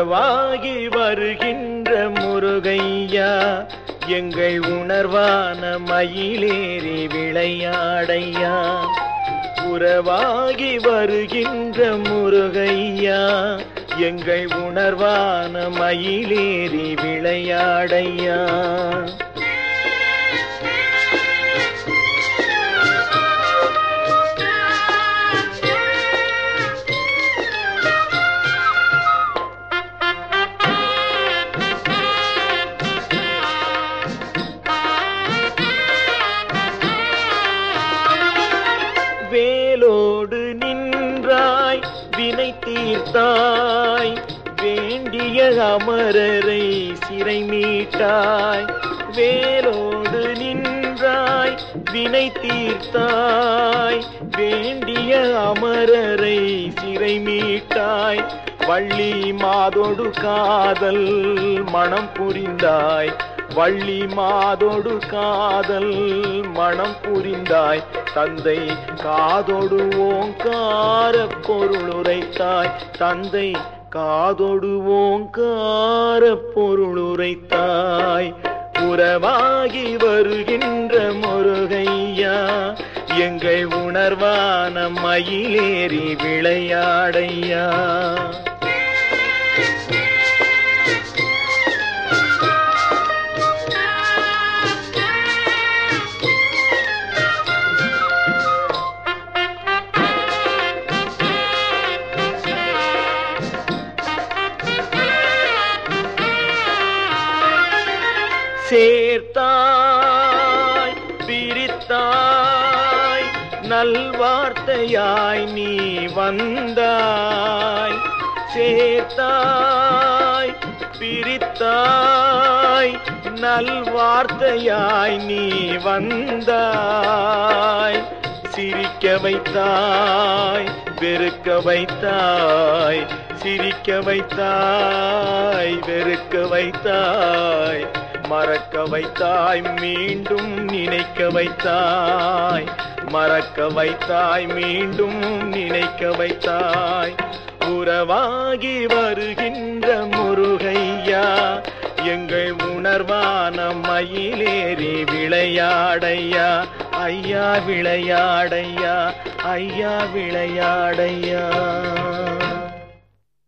உறவாகி வருகின்ற முருகையா எங்கள் உணர்வான மயிலேறி விளையாடையா. உறவாகி வருகின்ற முருகையா எங்கள் உணர்வான மயிலேறி விளையாடையா. வினை தீர்த்தாய் வேண்டிய அமரரை சிறை மீட்டாய் வேலோடு நின்றாய் வினை தீர்த்தாய் வேண்டிய அமரரை சிறை மீட்டாய் வள்ளி மாதோடு காதல் மனம் புரிந்தாய் வள்ளி மாதோடு காதல் மனம் புரிந்தாய். தந்தை காதோடு ஓங்கார பொருளுரைத்தாய். தந்தை காதோடு ஓங்கார பொருளுரைத்தாய். உறவாகி வருகின்ற முருகையா எங்கள் உணர்வான மயிலேறி விளையாடையா. சேர்த்தாய் பிரித்தாய் நல்வார்த்தையாய் நீ வந்தாய். சேர்த்தாய் பிரித்தாய் நல்வார்த்தையாய் நீ வந்தாய். சிரிக்க வைத்தாய் வெறுக்க வைத்தாய் சிரிக்க வைத்தாய் வெறுக்க வைத்தாய். மறக்க வைத்தாய் மீண்டும் நினைக்க வைத்தாய். மறக்க வைத்தாய் மீண்டும் நினைக்க வைத்தாய். உறவாகி வருகின்ற முருகையா எங்கள் உணர்வான மயிலேறி விளையாடையா. ஐயா விளையாடையா ஐயா விளையாடையா.